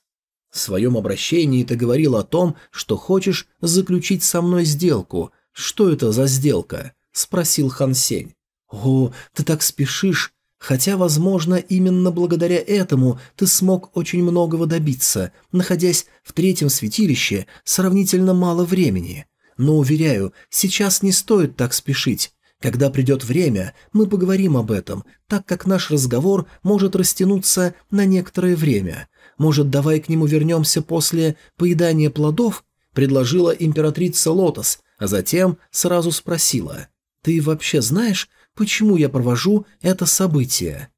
В своем обращении ты говорил о том, что хочешь заключить со мной сделку. Что это за сделка?» – спросил Хан Сень. «О, ты так спешишь. Хотя, возможно, именно благодаря этому ты смог очень многого добиться, находясь в третьем святилище сравнительно мало времени. Но, уверяю, сейчас не стоит так спешить. Когда придет время, мы поговорим об этом, так как наш разговор может растянуться на некоторое время. Может, давай к нему вернемся после поедания плодов?» – предложила императрица Лотос, а затем сразу спросила. «Ты вообще знаешь, почему я провожу это событие?»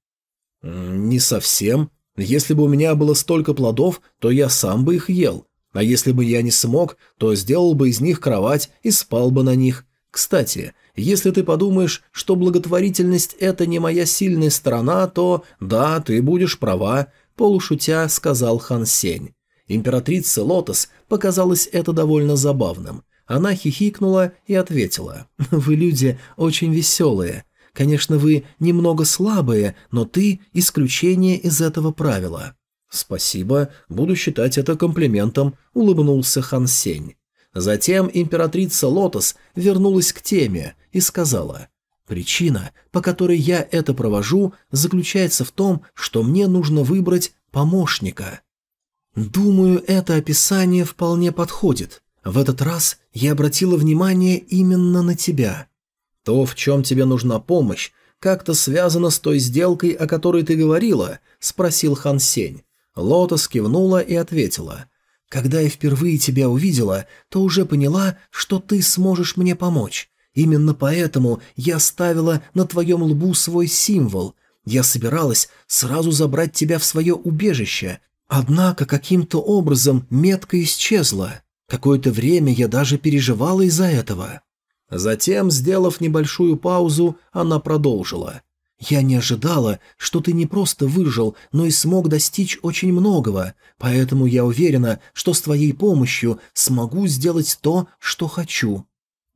«Не совсем. Если бы у меня было столько плодов, то я сам бы их ел. А если бы я не смог, то сделал бы из них кровать и спал бы на них. Кстати, если ты подумаешь, что благотворительность – это не моя сильная сторона, то да, ты будешь права полушутя сказал Хан Сень. Императрице Лотос показалось это довольно забавным. Она хихикнула и ответила. «Вы люди очень веселые. Конечно, вы немного слабые, но ты – исключение из этого правила». «Спасибо, буду считать это комплиментом», – улыбнулся Хан Сень. Затем императрица Лотос вернулась к теме и сказала – Причина, по которой я это провожу, заключается в том, что мне нужно выбрать помощника. Думаю, это описание вполне подходит. В этот раз я обратила внимание именно на тебя. То, в чем тебе нужна помощь, как-то связано с той сделкой, о которой ты говорила?» – спросил Хан Сень. Лотос кивнула и ответила. «Когда я впервые тебя увидела, то уже поняла, что ты сможешь мне помочь. Именно поэтому я ставила на твоем лбу свой символ. Я собиралась сразу забрать тебя в свое убежище. Однако каким-то образом метка исчезла. Какое-то время я даже переживала из-за этого. Затем, сделав небольшую паузу, она продолжила. «Я не ожидала, что ты не просто выжил, но и смог достичь очень многого, поэтому я уверена, что с твоей помощью смогу сделать то, что хочу.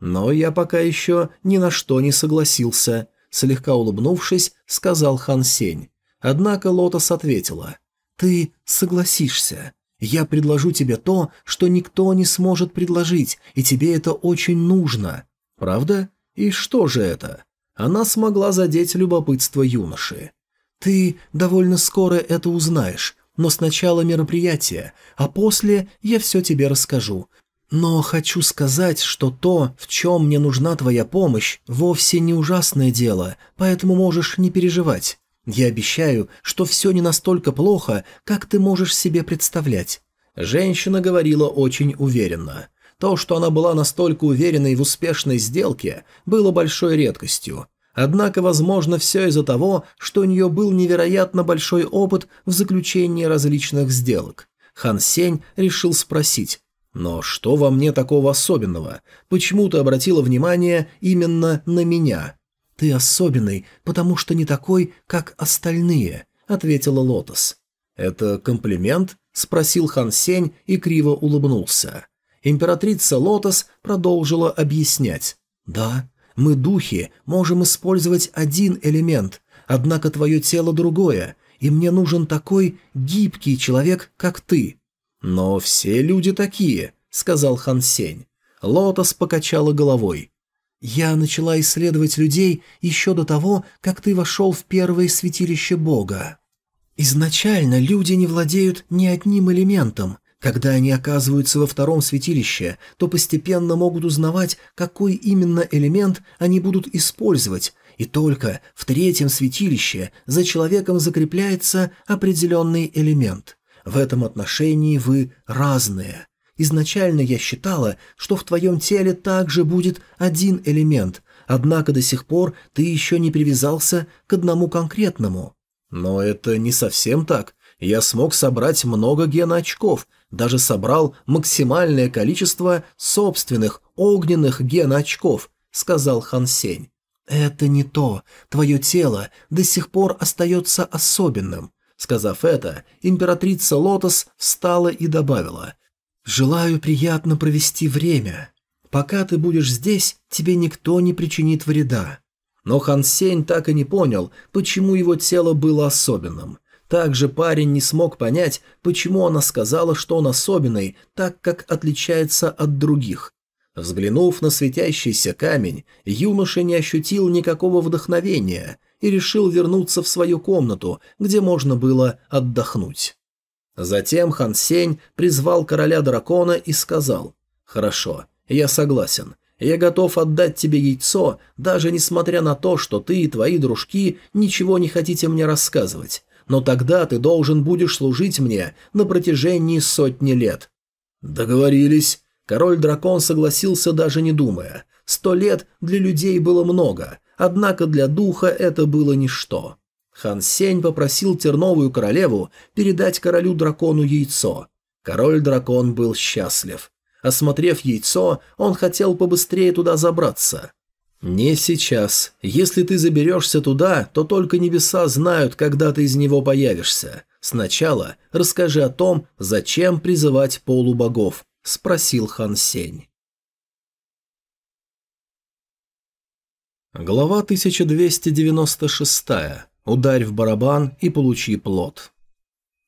«Но я пока еще ни на что не согласился», — слегка улыбнувшись, сказал Хан Сень. Однако Лотос ответила. «Ты согласишься. Я предложу тебе то, что никто не сможет предложить, и тебе это очень нужно. Правда? И что же это? Она смогла задеть любопытство юноши. «Ты довольно скоро это узнаешь, но сначала мероприятие, а после я все тебе расскажу. Но хочу сказать, что то, в чем мне нужна твоя помощь, вовсе не ужасное дело, поэтому можешь не переживать. Я обещаю, что все не настолько плохо, как ты можешь себе представлять». Женщина говорила очень уверенно. То, что она была настолько уверенной в успешной сделке, было большой редкостью. Однако, возможно, все из-за того, что у нее был невероятно большой опыт в заключении различных сделок. Хан Сень решил спросить, «Но что во мне такого особенного? Почему ты обратила внимание именно на меня?» «Ты особенный, потому что не такой, как остальные», — ответила Лотос. «Это комплимент?» — спросил Хан Сень и криво улыбнулся. Императрица Лотос продолжила объяснять. «Да, мы, духи, можем использовать один элемент, однако твое тело другое, и мне нужен такой гибкий человек, как ты». «Но все люди такие», — сказал Хан Сень. Лотос покачала головой. «Я начала исследовать людей еще до того, как ты вошел в первое святилище Бога. Изначально люди не владеют ни одним элементом, когда они оказываются во втором святилище, то постепенно могут узнавать, какой именно элемент они будут использовать, и только в третьем святилище за человеком закрепляется определенный элемент. В этом отношении вы разные. Изначально я считала, что в твоем теле также будет один элемент, однако до сих пор ты еще не привязался к одному конкретному. Но это не совсем так. Я смог собрать много геноочков – даже собрал максимальное количество собственных огненных геноочков, сказал Хан Сень. «Это не то. Твое тело до сих пор остается особенным». Сказав это, императрица Лотос встала и добавила. «Желаю приятно провести время. Пока ты будешь здесь, тебе никто не причинит вреда». Но Хан Сень так и не понял, почему его тело было особенным. Также парень не смог понять, почему она сказала, что он особенный, так как отличается от других. Взглянув на светящийся камень, юноша не ощутил никакого вдохновения и решил вернуться в свою комнату, где можно было отдохнуть. Затем Хан Сень призвал короля дракона и сказал «Хорошо, я согласен. Я готов отдать тебе яйцо, даже несмотря на то, что ты и твои дружки ничего не хотите мне рассказывать но тогда ты должен будешь служить мне на протяжении сотни лет». «Договорились». Король-дракон согласился даже не думая. Сто лет для людей было много, однако для духа это было ничто. Хан Сень попросил Терновую королеву передать королю-дракону яйцо. Король-дракон был счастлив. Осмотрев яйцо, он хотел побыстрее туда забраться. «Не сейчас. Если ты заберешься туда, то только небеса знают, когда ты из него появишься. Сначала расскажи о том, зачем призывать полубогов», — спросил Хан Сень. Глава 1296. Ударь в барабан и получи плод.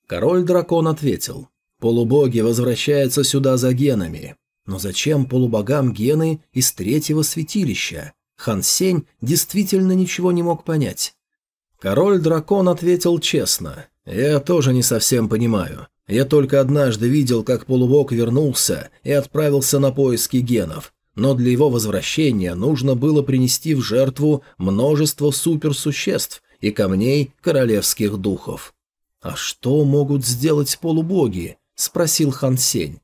Король-дракон ответил. «Полубоги возвращаются сюда за генами. Но зачем полубогам гены из третьего святилища? Хан Сень действительно ничего не мог понять. Король-дракон ответил честно. «Я тоже не совсем понимаю. Я только однажды видел, как полубог вернулся и отправился на поиски генов. Но для его возвращения нужно было принести в жертву множество суперсуществ и камней королевских духов. «А что могут сделать полубоги?» – спросил Хан Сень.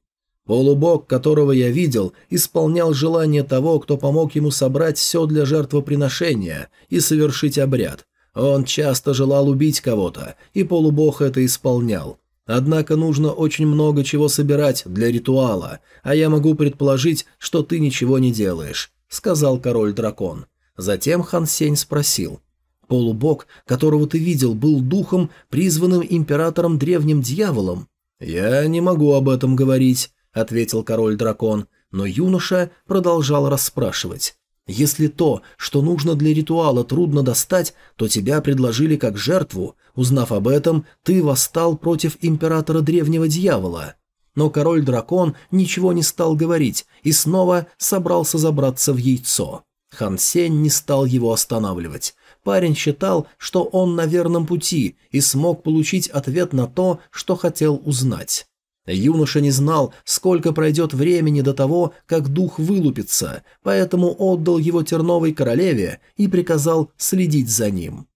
Полубог, которого я видел, исполнял желание того, кто помог ему собрать все для жертвоприношения и совершить обряд. Он часто желал убить кого-то, и полубог это исполнял. Однако нужно очень много чего собирать для ритуала, а я могу предположить, что ты ничего не делаешь», — сказал король-дракон. Затем Хан Сень спросил. «Полубог, которого ты видел, был духом, призванным императором древним дьяволом?» «Я не могу об этом говорить», – ответил король-дракон, но юноша продолжал расспрашивать. «Если то, что нужно для ритуала, трудно достать, то тебя предложили как жертву. Узнав об этом, ты восстал против императора древнего дьявола». Но король-дракон ничего не стал говорить и снова собрался забраться в яйцо. Хан Сень не стал его останавливать. Парень считал, что он на верном пути и смог получить ответ на то, что хотел узнать. Юноша не знал, сколько пройдет времени до того, как дух вылупится, поэтому отдал его терновой королеве и приказал следить за ним.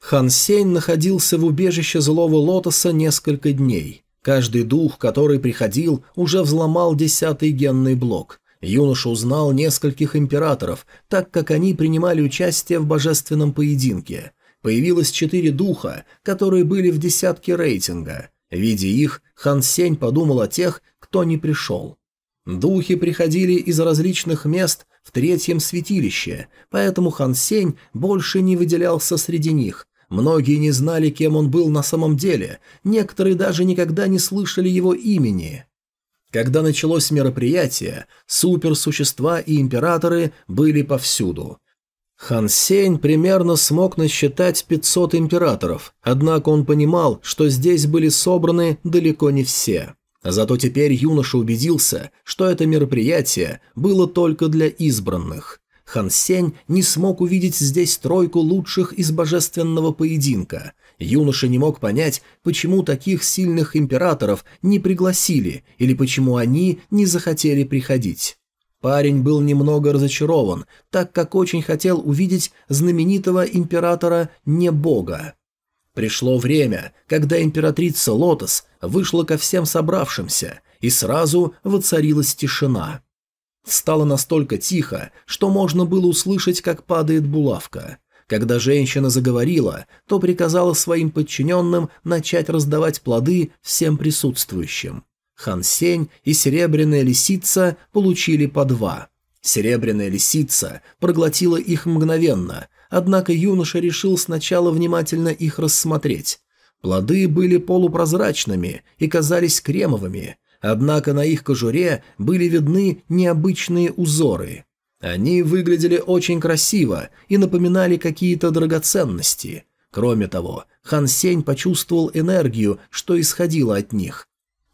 Хан Сень находился в убежище злого лотоса несколько дней. Каждый дух, который приходил, уже взломал десятый генный блок. Юноша узнал нескольких императоров, так как они принимали участие в божественном поединке. Появилось четыре духа, которые были в десятке рейтинга. Видя их, Хан Сень подумал о тех, кто не пришел. Духи приходили из различных мест в третьем святилище, поэтому Хан Сень больше не выделялся среди них. Многие не знали, кем он был на самом деле, некоторые даже никогда не слышали его имени. Когда началось мероприятие, суперсущества и императоры были повсюду. Хан Сень примерно смог насчитать 500 императоров, однако он понимал, что здесь были собраны далеко не все. Зато теперь юноша убедился, что это мероприятие было только для избранных. Хан Сень не смог увидеть здесь тройку лучших из божественного поединка. Юноша не мог понять, почему таких сильных императоров не пригласили или почему они не захотели приходить. Парень был немного разочарован, так как очень хотел увидеть знаменитого императора Небога. Пришло время, когда императрица Лотос вышла ко всем собравшимся, и сразу воцарилась тишина. Стало настолько тихо, что можно было услышать, как падает булавка. Когда женщина заговорила, то приказала своим подчиненным начать раздавать плоды всем присутствующим. Хан Сень и Серебряная Лисица получили по два. Серебряная Лисица проглотила их мгновенно, однако юноша решил сначала внимательно их рассмотреть. Плоды были полупрозрачными и казались кремовыми, однако на их кожуре были видны необычные узоры. Они выглядели очень красиво и напоминали какие-то драгоценности. Кроме того, Хан Сень почувствовал энергию, что исходила от них,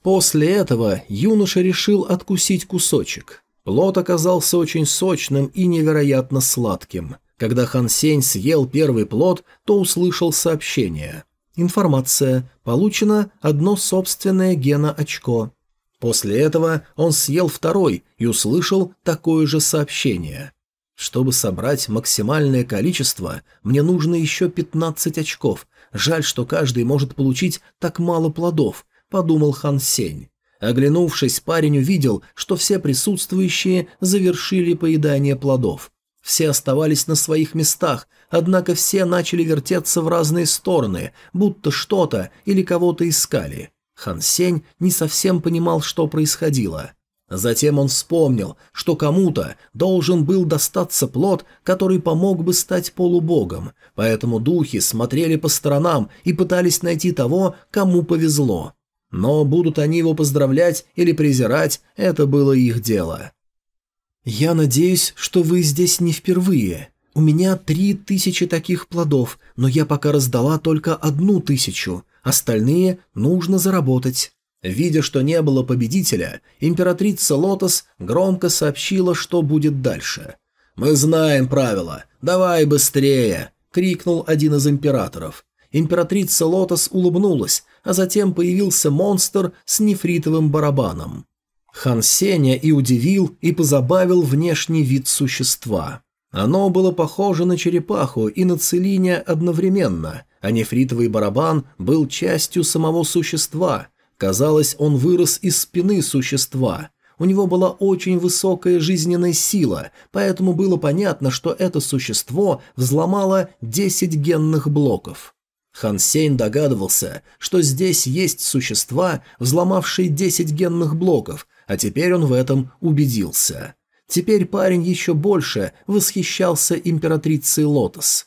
После этого юноша решил откусить кусочек. Плод оказался очень сочным и невероятно сладким. Когда Хан Сень съел первый плод, то услышал сообщение. Информация. Получено одно собственное гена-очко. После этого он съел второй и услышал такое же сообщение. Чтобы собрать максимальное количество, мне нужно еще 15 очков. Жаль, что каждый может получить так мало плодов подумал Хан Сень. Оглянувшись, парень увидел, что все присутствующие завершили поедание плодов. Все оставались на своих местах, однако все начали вертеться в разные стороны, будто что-то или кого-то искали. Хан Сень не совсем понимал, что происходило. Затем он вспомнил, что кому-то должен был достаться плод, который помог бы стать полубогом, поэтому духи смотрели по сторонам и пытались найти того, кому повезло. Но будут они его поздравлять или презирать, это было их дело. «Я надеюсь, что вы здесь не впервые. У меня три тысячи таких плодов, но я пока раздала только одну тысячу, остальные нужно заработать». Видя, что не было победителя, императрица Лотос громко сообщила, что будет дальше. «Мы знаем правила. Давай быстрее!» — крикнул один из императоров. Императрица Лотос улыбнулась, а затем появился монстр с нефритовым барабаном. Хан Сеня и удивил, и позабавил внешний вид существа. Оно было похоже на черепаху и на целине одновременно, а нефритовый барабан был частью самого существа. Казалось, он вырос из спины существа. У него была очень высокая жизненная сила, поэтому было понятно, что это существо взломало 10 генных блоков. Хан Сень догадывался, что здесь есть существа, взломавшие 10 генных блоков, а теперь он в этом убедился. Теперь парень еще больше восхищался императрицей Лотос.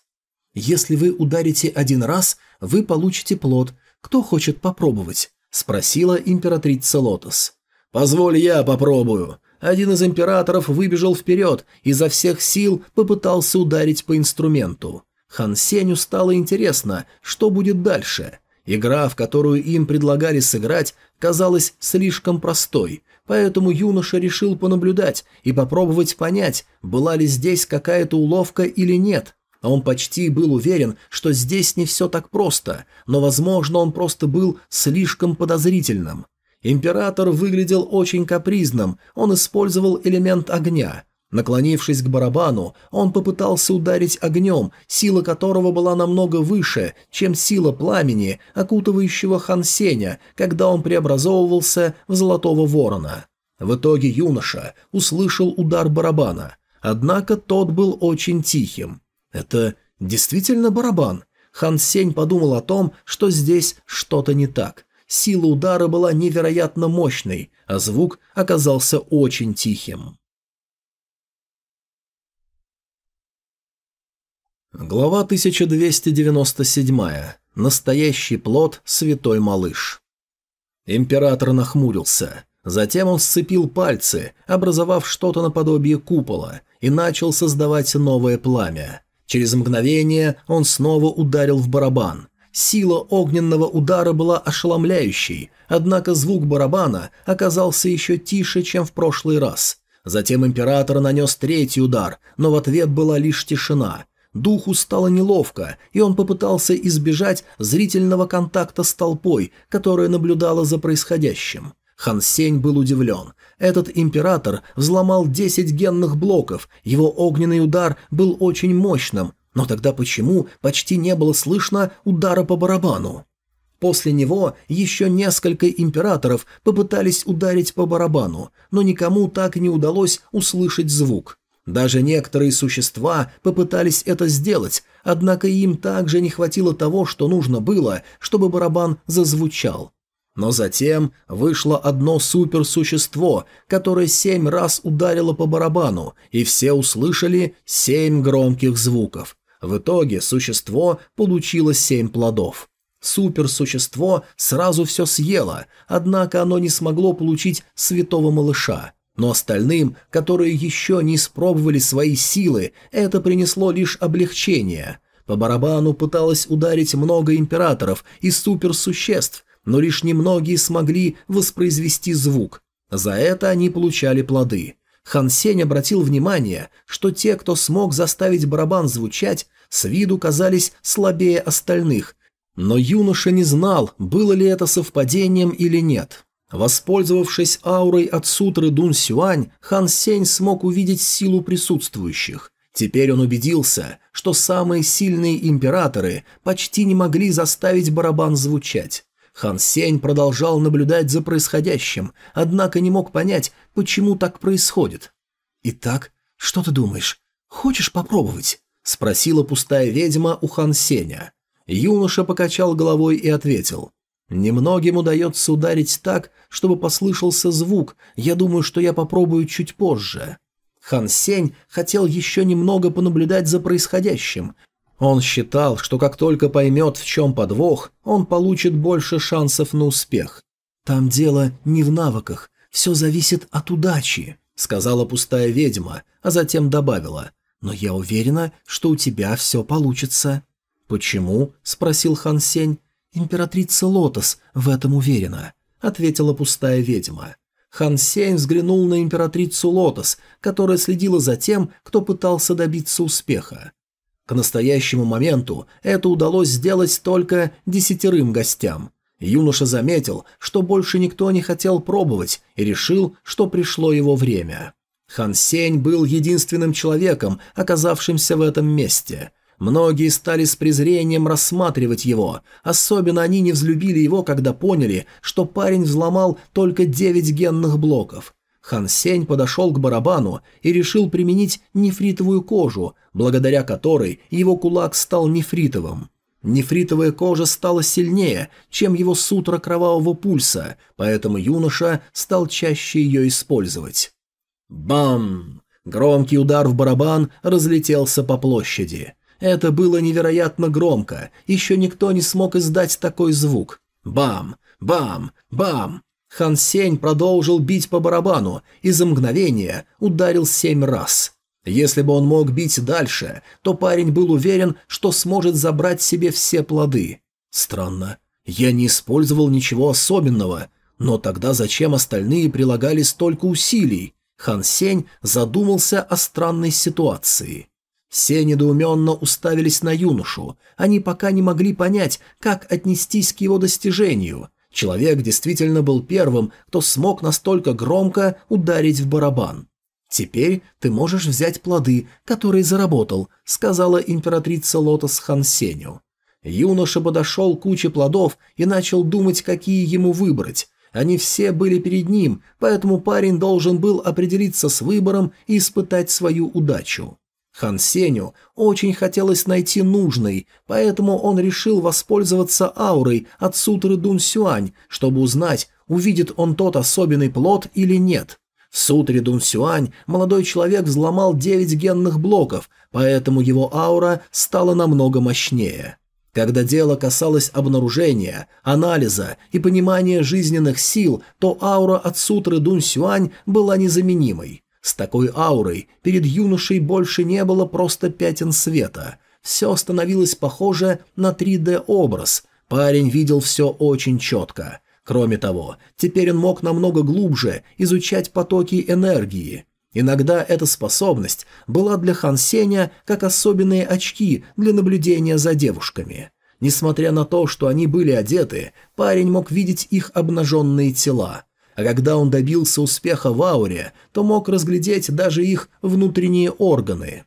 «Если вы ударите один раз, вы получите плод. Кто хочет попробовать?» – спросила императрица Лотос. «Позволь я попробую». Один из императоров выбежал вперед и изо всех сил попытался ударить по инструменту. Хан Сеню стало интересно, что будет дальше. Игра, в которую им предлагали сыграть, казалась слишком простой, поэтому юноша решил понаблюдать и попробовать понять, была ли здесь какая-то уловка или нет. Он почти был уверен, что здесь не все так просто, но, возможно, он просто был слишком подозрительным. Император выглядел очень капризным, он использовал элемент огня. Наклонившись к барабану, он попытался ударить огнем, сила которого была намного выше, чем сила пламени, окутывающего Хан Сеня, когда он преобразовывался в Золотого Ворона. В итоге юноша услышал удар барабана, однако тот был очень тихим. Это действительно барабан? Хан Сень подумал о том, что здесь что-то не так. Сила удара была невероятно мощной, а звук оказался очень тихим. Глава 1297. Настоящий плод Святой Малыш. Император нахмурился. Затем он сцепил пальцы, образовав что-то наподобие купола, и начал создавать новое пламя. Через мгновение он снова ударил в барабан. Сила огненного удара была ошеломляющей, однако звук барабана оказался еще тише, чем в прошлый раз. Затем император нанес третий удар, но в ответ была лишь тишина – Духу стало неловко, и он попытался избежать зрительного контакта с толпой, которая наблюдала за происходящим. Хан Сень был удивлен. Этот император взломал 10 генных блоков, его огненный удар был очень мощным, но тогда почему почти не было слышно удара по барабану? После него еще несколько императоров попытались ударить по барабану, но никому так и не удалось услышать звук. Даже некоторые существа попытались это сделать, однако им также не хватило того, что нужно было, чтобы барабан зазвучал. Но затем вышло одно суперсущество, которое семь раз ударило по барабану, и все услышали семь громких звуков. В итоге существо получило семь плодов. Суперсущество сразу все съело, однако оно не смогло получить святого малыша – но остальным, которые еще не испробовали свои силы, это принесло лишь облегчение. По барабану пыталось ударить много императоров и суперсуществ, но лишь немногие смогли воспроизвести звук. За это они получали плоды. Хан Сень обратил внимание, что те, кто смог заставить барабан звучать, с виду казались слабее остальных, но юноша не знал, было ли это совпадением или нет. Воспользовавшись аурой от сутры Дун Сюань, Хан Сень смог увидеть силу присутствующих. Теперь он убедился, что самые сильные императоры почти не могли заставить барабан звучать. Хан Сень продолжал наблюдать за происходящим, однако не мог понять, почему так происходит. «Итак, что ты думаешь? Хочешь попробовать?» – спросила пустая ведьма у Хан Сеня. Юноша покачал головой и ответил. Немногим удается ударить так, чтобы послышался звук, я думаю, что я попробую чуть позже. Хан Сень хотел еще немного понаблюдать за происходящим. Он считал, что как только поймет, в чем подвох, он получит больше шансов на успех. «Там дело не в навыках, все зависит от удачи», — сказала пустая ведьма, а затем добавила. «Но я уверена, что у тебя все получится». «Почему?» — спросил Хан Сень. «Императрица Лотос в этом уверена», — ответила пустая ведьма. Хан Сень взглянул на императрицу Лотос, которая следила за тем, кто пытался добиться успеха. К настоящему моменту это удалось сделать только десятерым гостям. Юноша заметил, что больше никто не хотел пробовать, и решил, что пришло его время. Хан Сень был единственным человеком, оказавшимся в этом месте. Многие стали с презрением рассматривать его, особенно они не взлюбили его, когда поняли, что парень взломал только девять генных блоков. Хан Сень подошел к барабану и решил применить нефритовую кожу, благодаря которой его кулак стал нефритовым. Нефритовая кожа стала сильнее, чем его сутра кровавого пульса, поэтому юноша стал чаще ее использовать. Бам! Громкий удар в барабан разлетелся по площади. Это было невероятно громко, еще никто не смог издать такой звук. Бам! Бам! Бам! Хан Сень продолжил бить по барабану и за мгновение ударил семь раз. Если бы он мог бить дальше, то парень был уверен, что сможет забрать себе все плоды. Странно. Я не использовал ничего особенного. Но тогда зачем остальные прилагали столько усилий? Хан Сень задумался о странной ситуации. Все недоуменно уставились на юношу. Они пока не могли понять, как отнестись к его достижению. Человек действительно был первым, кто смог настолько громко ударить в барабан. «Теперь ты можешь взять плоды, которые заработал», — сказала императрица Лотос Хан Сеню. Юноша подошел к куче плодов и начал думать, какие ему выбрать. Они все были перед ним, поэтому парень должен был определиться с выбором и испытать свою удачу. Хан Сеню очень хотелось найти нужный, поэтому он решил воспользоваться аурой от сутры Дун Сюань, чтобы узнать, увидит он тот особенный плод или нет. В сутре Дун Сюань молодой человек взломал девять генных блоков, поэтому его аура стала намного мощнее. Когда дело касалось обнаружения, анализа и понимания жизненных сил, то аура от сутры Дун Сюань была незаменимой. С такой аурой перед юношей больше не было просто пятен света. Все становилось похоже на 3D-образ. Парень видел все очень четко. Кроме того, теперь он мог намного глубже изучать потоки энергии. Иногда эта способность была для Хан Сеня как особенные очки для наблюдения за девушками. Несмотря на то, что они были одеты, парень мог видеть их обнаженные тела а когда он добился успеха в ауре, то мог разглядеть даже их внутренние органы.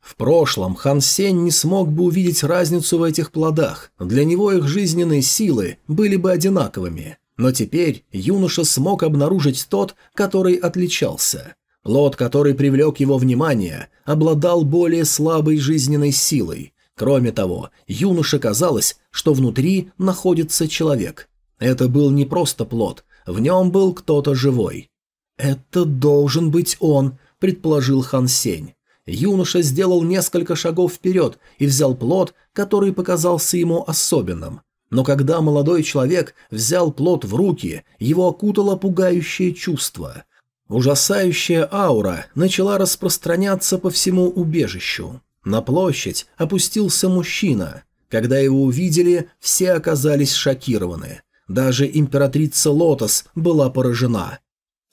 В прошлом Хан Сень не смог бы увидеть разницу в этих плодах, для него их жизненные силы были бы одинаковыми, но теперь юноша смог обнаружить тот, который отличался. Плод, который привлек его внимание, обладал более слабой жизненной силой. Кроме того, юноше казалось, что внутри находится человек. Это был не просто плод, в нем был кто-то живой. «Это должен быть он», – предположил Хан Сень. Юноша сделал несколько шагов вперед и взял плод, который показался ему особенным. Но когда молодой человек взял плод в руки, его окутало пугающее чувство. Ужасающая аура начала распространяться по всему убежищу. На площадь опустился мужчина. Когда его увидели, все оказались шокированы. Даже императрица Лотос была поражена.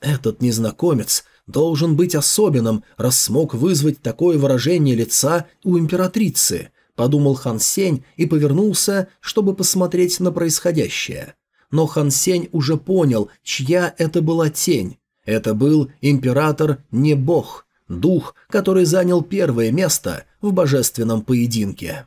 Этот незнакомец должен быть особенным, раз смог вызвать такое выражение лица у императрицы, подумал Хан Сень и повернулся, чтобы посмотреть на происходящее. Но Хан Сень уже понял, чья это была тень. Это был император не бог, дух, который занял первое место в божественном поединке.